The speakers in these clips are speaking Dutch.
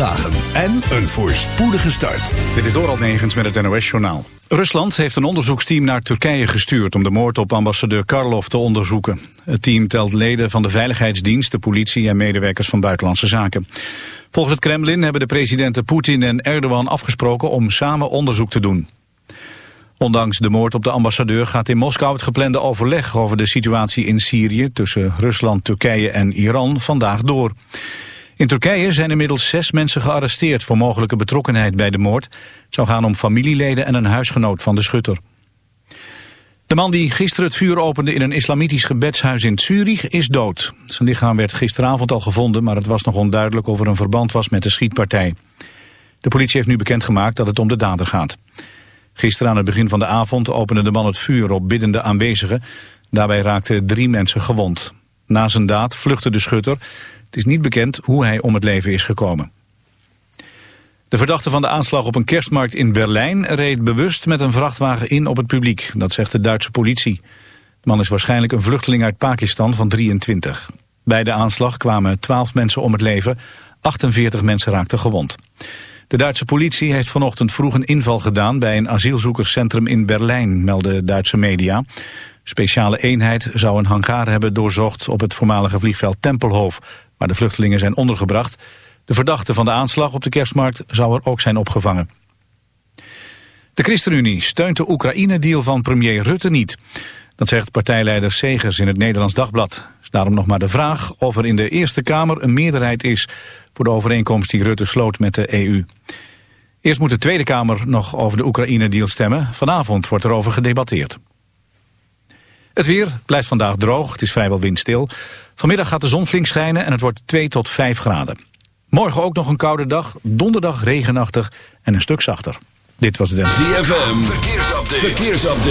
dagen en een voorspoedige start. Dit is Doral Negens met het NOS-journaal. Rusland heeft een onderzoeksteam naar Turkije gestuurd... om de moord op ambassadeur Karlov te onderzoeken. Het team telt leden van de Veiligheidsdienst, de politie... en medewerkers van Buitenlandse Zaken. Volgens het Kremlin hebben de presidenten Poetin en Erdogan afgesproken... om samen onderzoek te doen. Ondanks de moord op de ambassadeur gaat in Moskou het geplande overleg... over de situatie in Syrië tussen Rusland, Turkije en Iran vandaag door. In Turkije zijn inmiddels zes mensen gearresteerd voor mogelijke betrokkenheid bij de moord. Het zou gaan om familieleden en een huisgenoot van de schutter. De man die gisteren het vuur opende in een islamitisch gebedshuis in Zurich is dood. Zijn lichaam werd gisteravond al gevonden, maar het was nog onduidelijk of er een verband was met de schietpartij. De politie heeft nu bekendgemaakt dat het om de dader gaat. Gisteren aan het begin van de avond opende de man het vuur op biddende aanwezigen. Daarbij raakten drie mensen gewond. Na zijn daad vluchtte de schutter. Het is niet bekend hoe hij om het leven is gekomen. De verdachte van de aanslag op een kerstmarkt in Berlijn reed bewust met een vrachtwagen in op het publiek. Dat zegt de Duitse politie. De man is waarschijnlijk een vluchteling uit Pakistan van 23. Bij de aanslag kwamen 12 mensen om het leven, 48 mensen raakten gewond. De Duitse politie heeft vanochtend vroeg een inval gedaan bij een asielzoekerscentrum in Berlijn, melden Duitse media. Speciale eenheid zou een hangar hebben doorzocht op het voormalige vliegveld Tempelhof, waar de vluchtelingen zijn ondergebracht. De verdachte van de aanslag op de kerstmarkt zou er ook zijn opgevangen. De ChristenUnie steunt de Oekraïne-deal van premier Rutte niet. Dat zegt partijleider Segers in het Nederlands Dagblad. is daarom nog maar de vraag of er in de Eerste Kamer een meerderheid is... voor de overeenkomst die Rutte sloot met de EU. Eerst moet de Tweede Kamer nog over de Oekraïne-deal stemmen. Vanavond wordt erover gedebatteerd. Het weer blijft vandaag droog, het is vrijwel windstil. Vanmiddag gaat de zon flink schijnen en het wordt 2 tot 5 graden. Morgen ook nog een koude dag, donderdag regenachtig en een stuk zachter. Dit was de ZFM, verkeersupdate. verkeersupdate.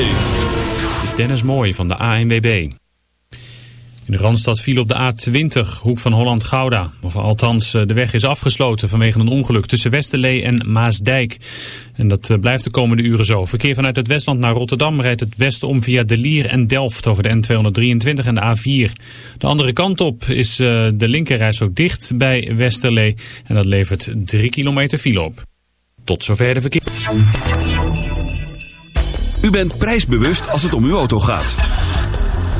Dit is Dennis Mooij van de ANWB. In de Randstad viel op de A20, hoek van Holland-Gouda. Of althans, eh, de weg is afgesloten vanwege een ongeluk tussen Westerlee en Maasdijk. En dat eh, blijft de komende uren zo. Verkeer vanuit het Westland naar Rotterdam rijdt het beste om via De Lier en Delft over de N223 en de A4. De andere kant op is eh, de linkerreis ook dicht bij Westerlee. En dat levert 3 kilometer file op. Tot zover de verkeer. U bent prijsbewust als het om uw auto gaat.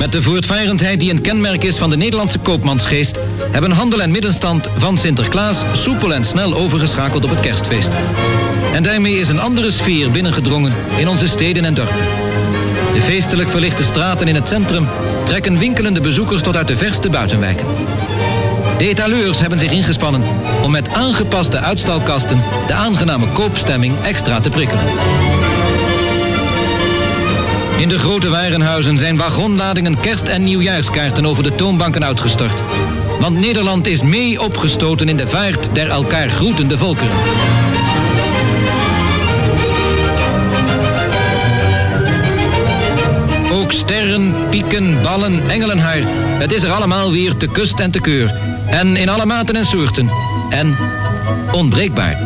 Met de voortvarendheid die een kenmerk is van de Nederlandse koopmansgeest... hebben handel en middenstand van Sinterklaas soepel en snel overgeschakeld op het kerstfeest. En daarmee is een andere sfeer binnengedrongen in onze steden en dorpen. De feestelijk verlichte straten in het centrum trekken winkelende bezoekers tot uit de verste buitenwijken. De etaleurs hebben zich ingespannen om met aangepaste uitstalkasten de aangename koopstemming extra te prikkelen. In de grote warenhuizen zijn wagonladingen kerst- en nieuwjaarskaarten over de toonbanken uitgestort. Want Nederland is mee opgestoten in de vaart der elkaar groetende volkeren. Ook sterren, pieken, ballen, engelenhaar. Het is er allemaal weer te kust en te keur. En in alle maten en soorten. En onbreekbaar.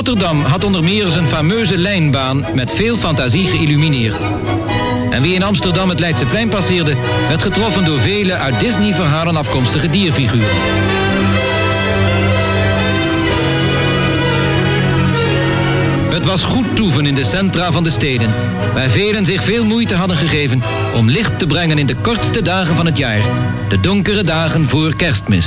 Rotterdam had onder meer zijn fameuze lijnbaan met veel fantasie geïllumineerd. En wie in Amsterdam het Leidseplein passeerde, werd getroffen door vele uit Disney-verhalen afkomstige dierfiguren. Het was goed toeven in de centra van de steden, waar velen zich veel moeite hadden gegeven om licht te brengen in de kortste dagen van het jaar, de donkere dagen voor kerstmis.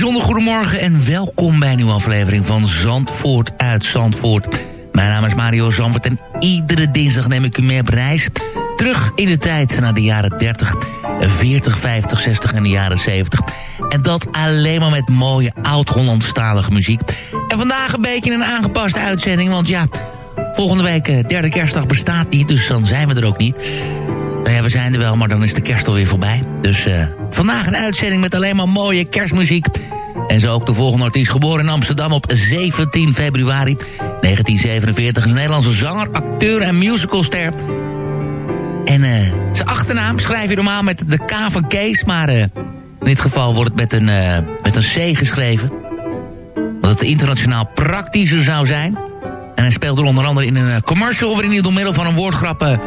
Bijzonder goedemorgen en welkom bij een nieuwe aflevering van Zandvoort uit Zandvoort. Mijn naam is Mario Zandvoort en iedere dinsdag neem ik u mee op reis. Terug in de tijd naar de jaren 30, 40, 50, 60 en de jaren 70. En dat alleen maar met mooie oud-Hollandstalige muziek. En vandaag een beetje een aangepaste uitzending, want ja... Volgende week, eh, derde kerstdag, bestaat niet, dus dan zijn we er ook niet. We zijn er wel, maar dan is de kerst alweer voorbij. Dus eh, vandaag een uitzending met alleen maar mooie kerstmuziek. En zo ook de volgende artiest, geboren in Amsterdam op 17 februari 1947. Een Nederlandse zanger, acteur en musicalster. En eh, zijn achternaam schrijf je normaal met de K van Kees, maar eh, in dit geval wordt het met een, met een C geschreven. Dat het internationaal praktischer zou zijn. En hij speelde onder andere in een commercial... waarin hij door middel van een woordgrap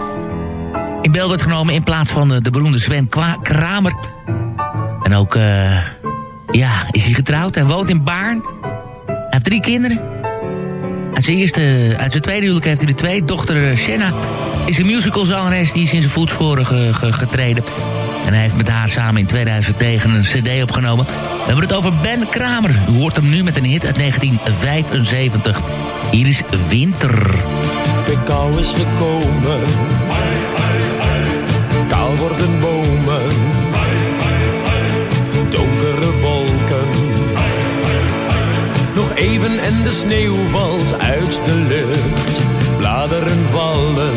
in beeld werd genomen... in plaats van de, de beroemde Sven Kramer. En ook, eh, ja, is hij getrouwd. Hij woont in Baarn. Hij heeft drie kinderen. Uit zijn, eerste, uit zijn tweede huwelijk heeft hij de twee. Dochter eh, Shanna is een musicalzangeres... die is in zijn voetsporen ge- ge- getreden. En hij heeft met haar samen in 2009 een cd opgenomen. We hebben het over Ben Kramer. U hoort hem nu met een hit uit 1975. Hier is Winter. De kou is gekomen. Worden bomen. Donkere wolken. Nog even en de sneeuw valt uit de lucht. Bladeren vallen.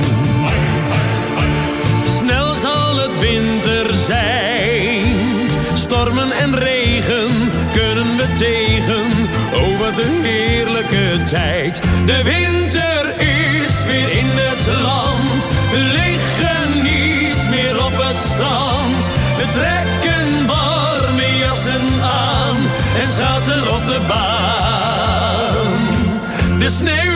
Snel zal het winter zijn. Stormen en regen kunnen we tegen. Over de heerlijke tijd. De winter is weer in het land. Trekken warme jassen aan en zaten op de baan. De sneeuw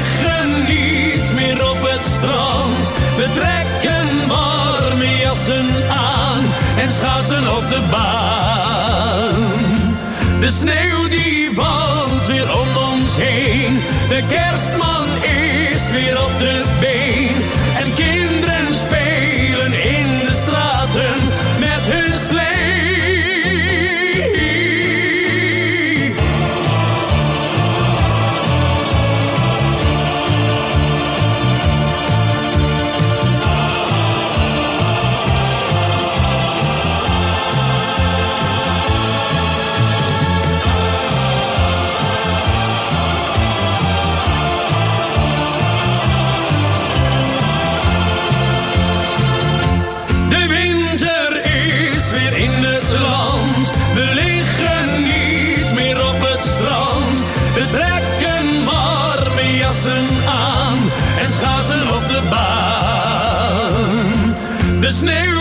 En schaatsen op de baan. De sneeuw die valt weer om ons heen. De kerstman is weer op de been. Baan. De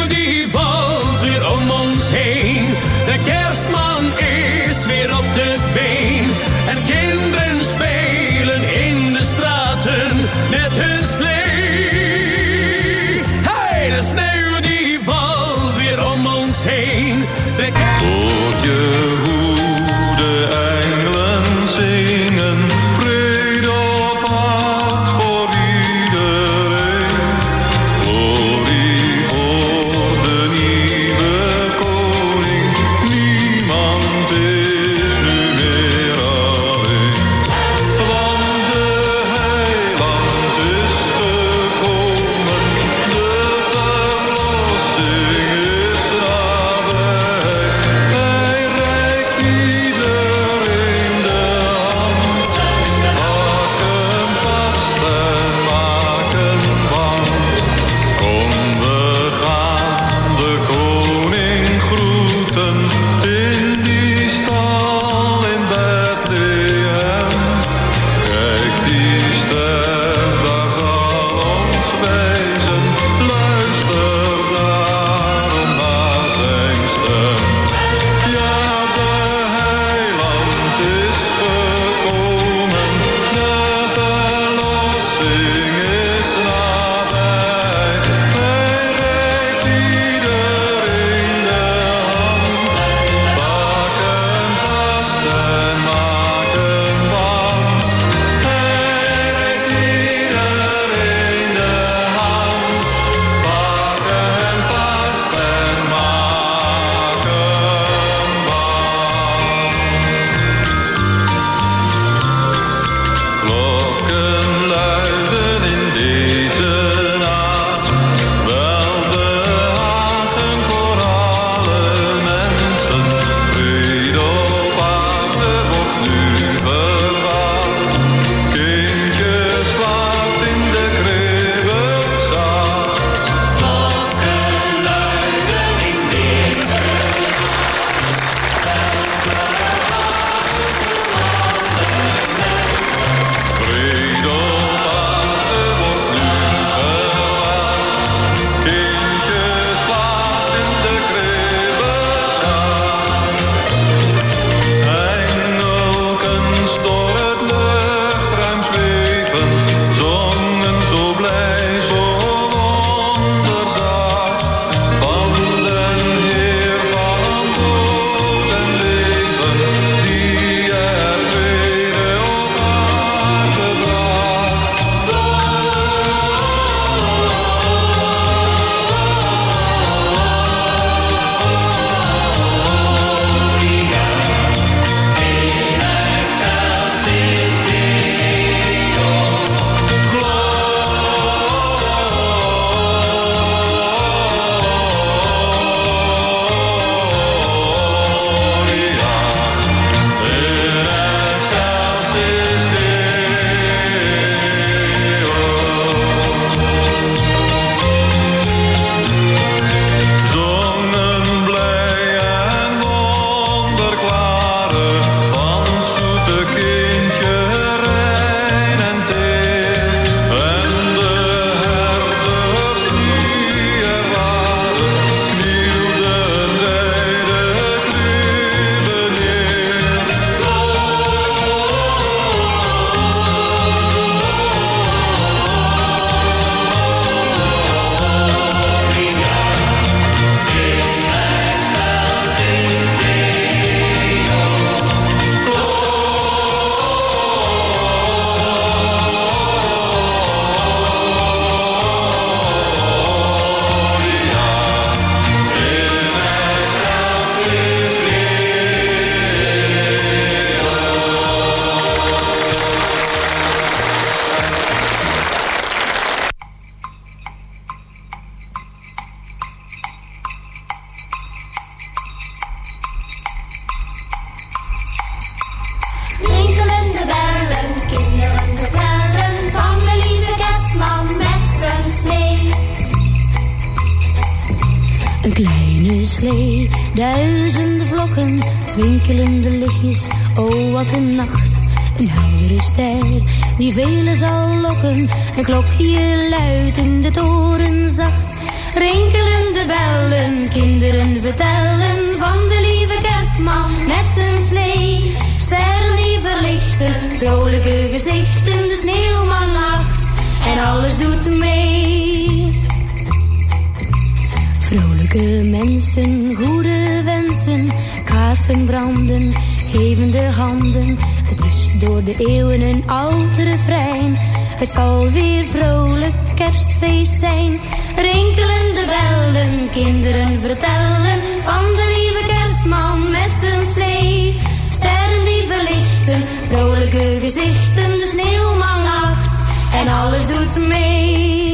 branden, gevende handen. Het is door de eeuwen een oud refrein. Het zal weer vrolijk kerstfeest zijn. Rinkelende bellen, kinderen vertellen van de lieve kerstman met zijn slee. Sterren die verlichten, vrolijke gezichten, de sneeuwman lacht en alles doet mee.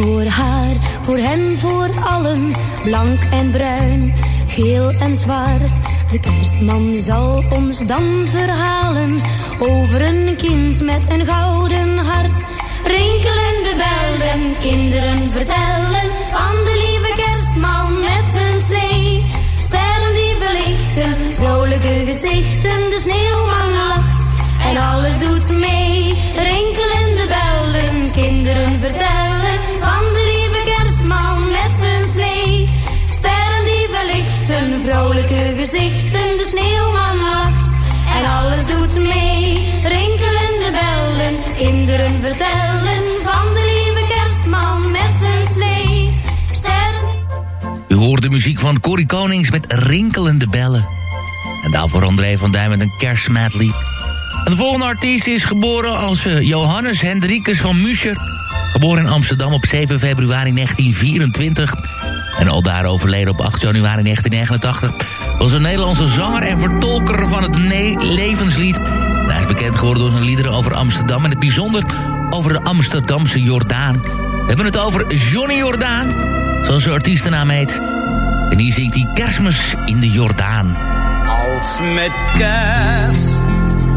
Voor haar, voor hem, voor allen, blank en bruin, geel en zwart. De kerstman zal ons dan verhalen over een kind met een gouden hart. Rinkelende bellen, kinderen vertellen van de lieve kerstman met zijn slee. Sterren die verlichten, vrolijke gezichten, de sneeuwman lacht en alles doet mee. Rinkelende bellen, kinderen vertellen vrolijke gezichten, de sneeuwman lacht en alles doet mee. Rinkelende bellen, kinderen vertellen van de lieve kerstman met zijn slee. Sterren U hoort de muziek van Corrie Konings met rinkelende bellen. En daarvoor André van Duin met een kerstmedley. De volgende artiest is geboren als eh, Johannes Hendrikus van Muscher. Geboren in Amsterdam op 7 februari 1924. En al daar overleden op 8 januari 1989. Was een Nederlandse zanger en vertolker van het ne levenslied. En hij is bekend geworden door zijn liederen over Amsterdam... en het bijzonder over de Amsterdamse Jordaan. We hebben het over Johnny Jordaan, zoals zijn artiestennaam heet. En hier zingt hij Kerstmis in de Jordaan. Als met kerst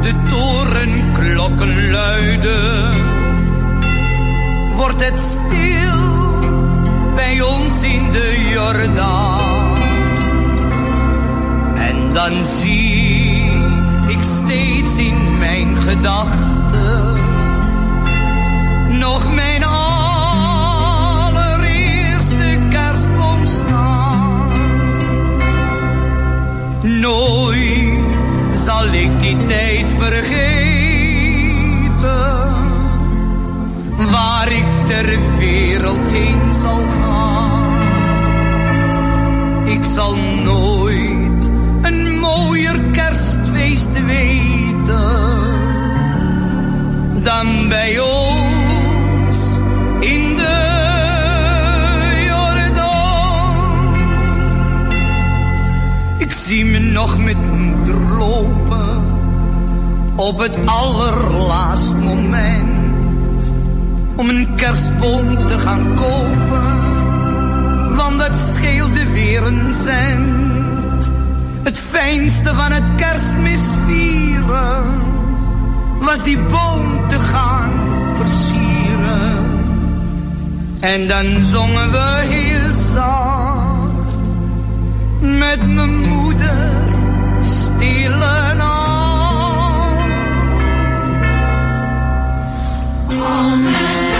de torenklokken luiden, wordt het stil in de Jordaan. En dan zie ik steeds in mijn gedachten nog mijn allereerste kerstboom staan. Nooit zal ik die tijd vergeten, waar ik ter wereld heen zal gaan. Ik zal nooit een mooier kerstfeest weten dan bij ons in de Jordaan. Ik zie me nog met moeder lopen op het allerlaatst moment om een kerstboom te gaan kopen, want dat scheelde weer een cent. Het fijnste van het kerstmis vieren was die boom te gaan versieren. En dan zongen we heel zacht met mijn moeder stille nacht. Als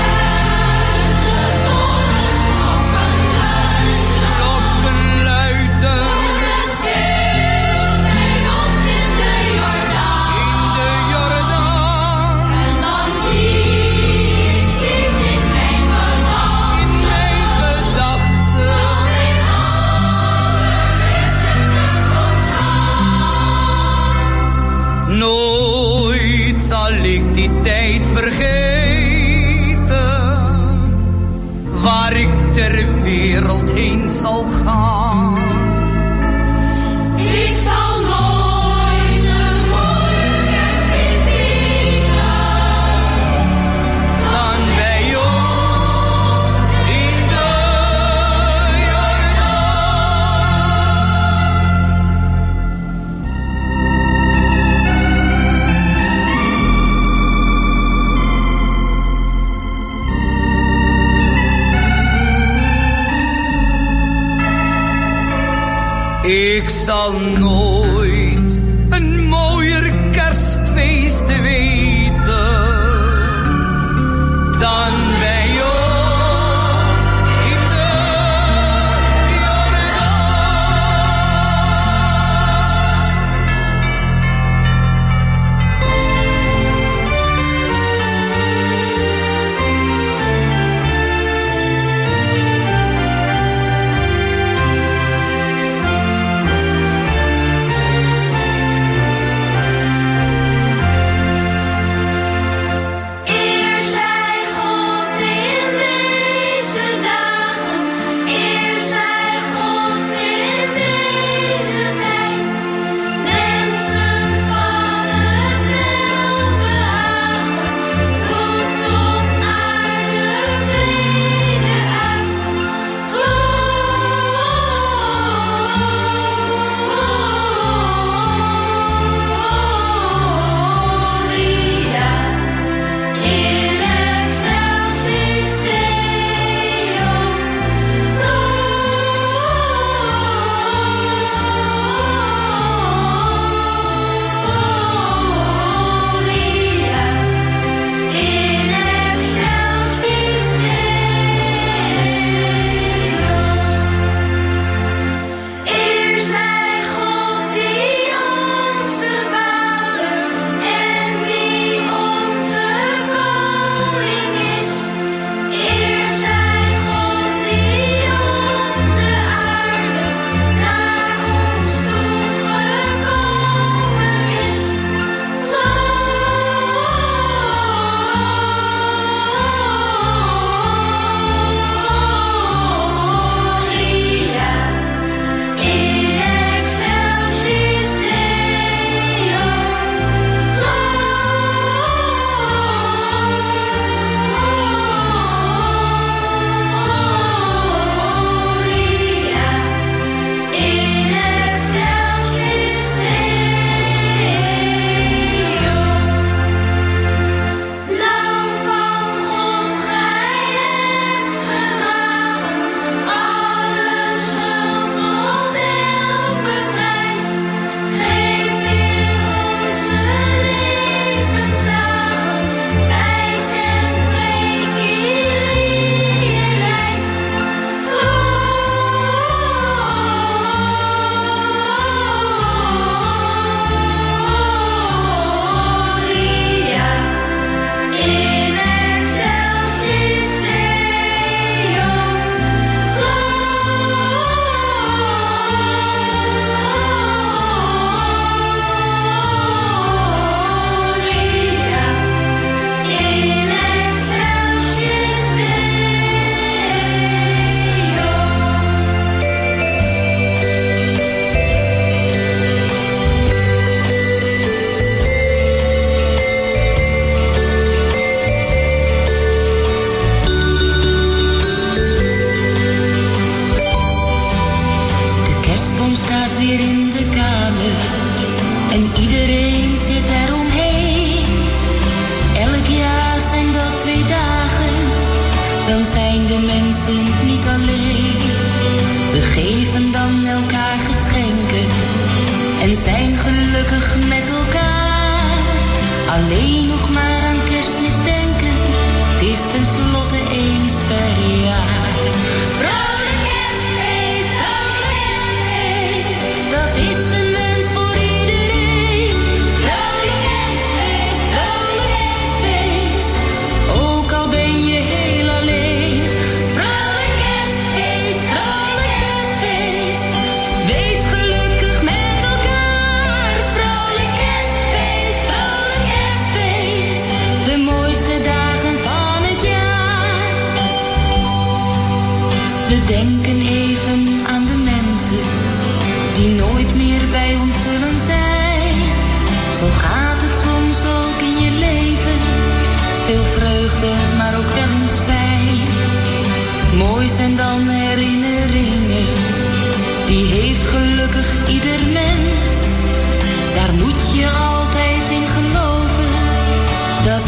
Ik zal nooit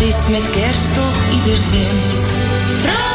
is met kerst toch ieders wens.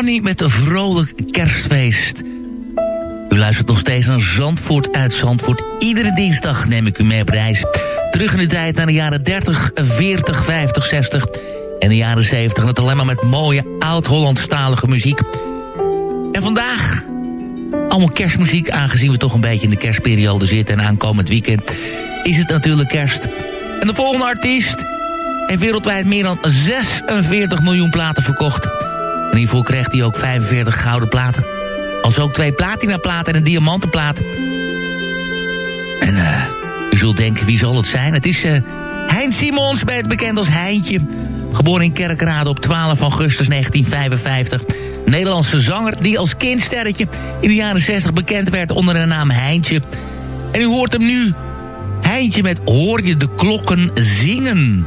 Hanny met een vrolijk kerstfeest. U luistert nog steeds naar Zandvoort uit Zandvoort. Iedere dinsdag neem ik u mee op reis. Terug in de tijd naar de jaren 30, 40, 50, 60 en de jaren 70. En het alleen maar met mooie oud-Hollandstalige muziek. En vandaag allemaal kerstmuziek, aangezien we toch een beetje in de kerstperiode zitten... en aankomend weekend is het natuurlijk kerst. En de volgende artiest heeft wereldwijd meer dan 46 miljoen platen verkocht. En hiervoor kreeg hij ook 45 gouden platen. Als ook twee platinaplaten en een diamantenplaat. En eh, u zult denken, wie zal het zijn? Het is eh Hein Simons, bekend als Heintje. Geboren in Kerkrade op 12 augustus 1955. Nederlandse zanger die als kindsterretje in de jaren 60 bekend werd onder de naam Heintje. En u hoort hem nu. Heintje met Hoor je de klokken zingen.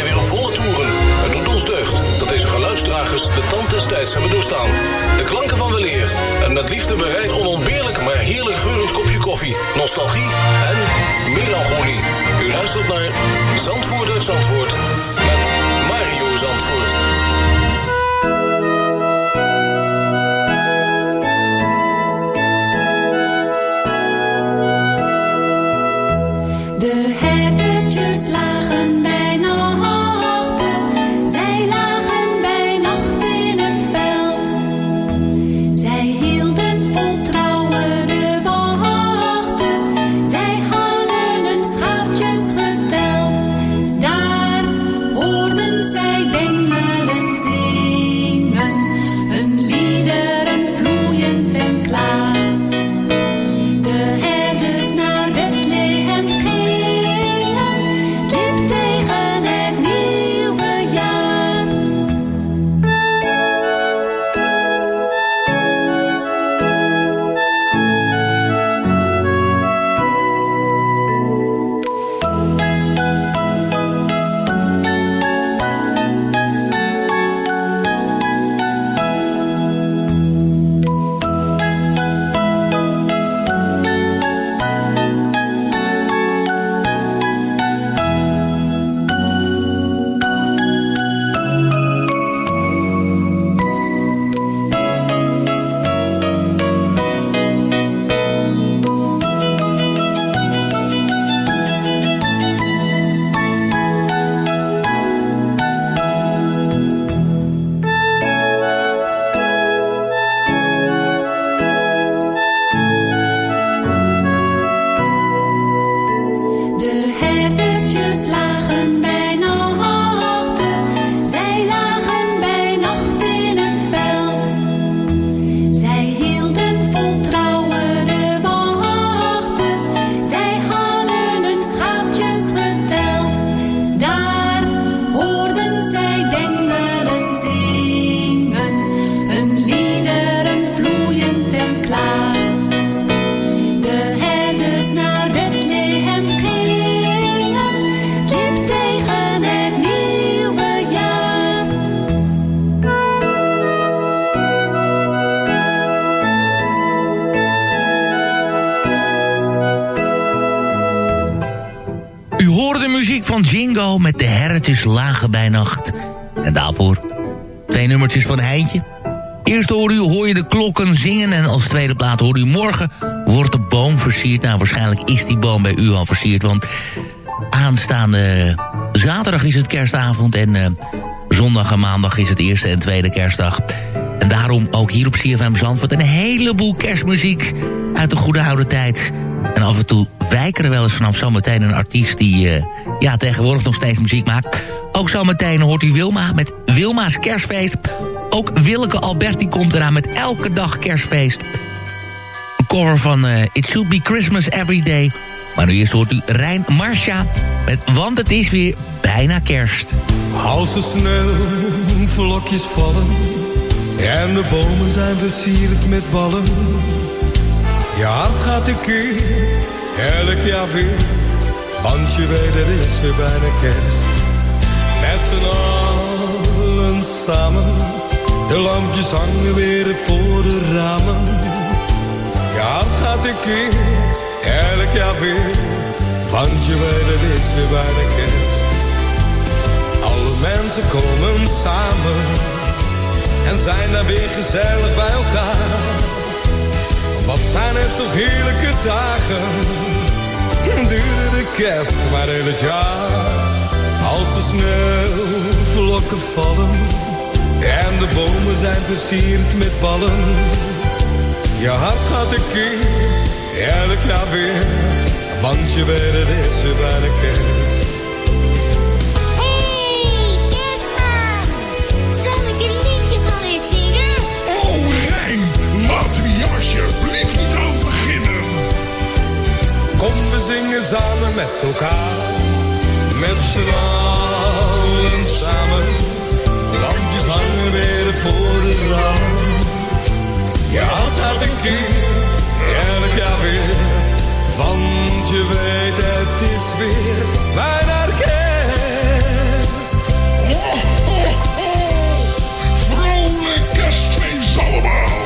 de tand des tijds hebben doorstaan. De klanken van weleer en met liefde bereid onontbeerlijk maar heerlijk geurend kopje koffie, nostalgie en melancholie. U luistert naar Zandvoort uit Zandvoort met Mario Zandvoort. De herdertjes lagen bij lagen bij nacht. En daarvoor twee nummertjes van Heintje. Eerst hoor, u, hoor je de klokken zingen en als tweede plaat hoor u morgen wordt de boom versierd. Nou, waarschijnlijk is die boom bij u al versierd, want aanstaande zaterdag is het kerstavond en eh, zondag en maandag is het eerste en tweede kerstdag. En daarom ook hier op CFM Zandvoort een heleboel kerstmuziek uit de goede oude tijd. En af en toe wijken er wel eens vanaf zometeen een artiest die eh, ja, tegenwoordig nog steeds muziek maakt. Ook zometeen hoort u Wilma met Wilma's kerstfeest. Ook Willeke Alberti komt eraan met elke dag kerstfeest. Een cover van eh, It Should Be Christmas Every Day. Maar nu eerst hoort u Rijn Marsha met Want het is weer bijna kerst. Als er sneeuwvlokjes vallen en de bomen zijn versierd met ballen. Je hart gaat een elk jaar weer, want je weet het is weer bijna kerst. Met z'n allen samen, de lampjes hangen weer voor de ramen. Hart gaat een keer, elk jaar weer, want je weet het is weer bijna kerst. Alle mensen komen samen en zijn dan weer gezellig bij elkaar. Wat zijn het toch heerlijke dagen, duurde de kerst maar heel het jaar. Als de sneeuwvlokken vallen en de bomen zijn versierd met ballen. Je hart gaat een keer, elk jaar weer. Want je weet het is weer bijna kerst. Hey, kerstman! Zal ik een liedje van je zingen? Oh, Rijn, we hier alsjeblieft niet aan. Kom, we zingen samen met elkaar. Met z'n allen samen. Lampjes hangen weer voor de raam. Je hart gaat een keer, elk jaar weer. Want je weet het is weer bijna kerst. Vrolijk kerstfeest allemaal.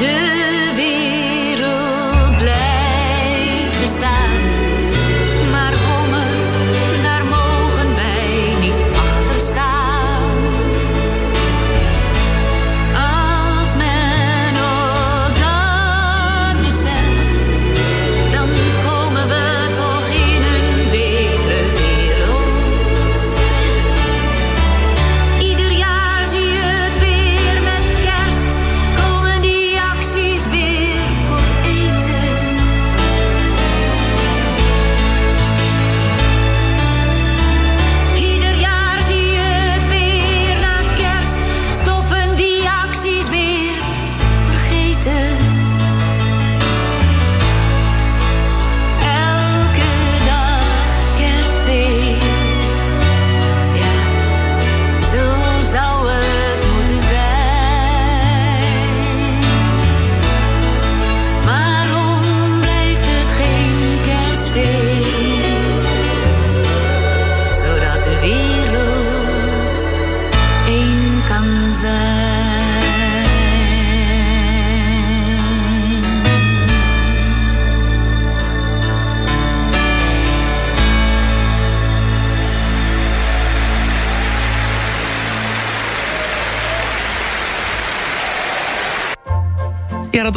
do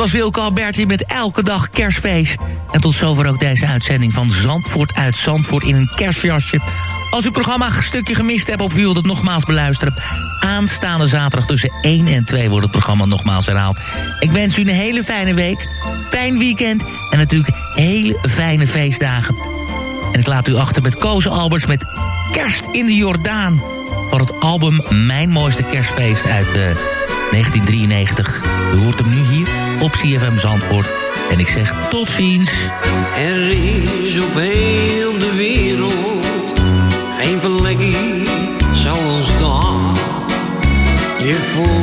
was Wilco Alberti met elke dag kerstfeest. En tot zover ook deze uitzending van Zandvoort uit Zandvoort in een kerstjasje. Als u het programma een stukje gemist hebt of u wilt het nogmaals beluisteren... aanstaande zaterdag tussen 1 en 2 wordt het programma nogmaals herhaald. Ik wens u een hele fijne week, fijn weekend en natuurlijk hele fijne feestdagen. En ik laat u achter met Koze Alberts met Kerst in de Jordaan... van het album Mijn Mooiste Kerstfeest uit eh, 1993. U hoort hem nu hier op CFM Zandvoort. En ik zeg tot ziens. Er is op heel de wereld geen plekje zoals daar. Je voelt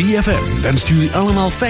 ZFM wenst jullie allemaal fijn.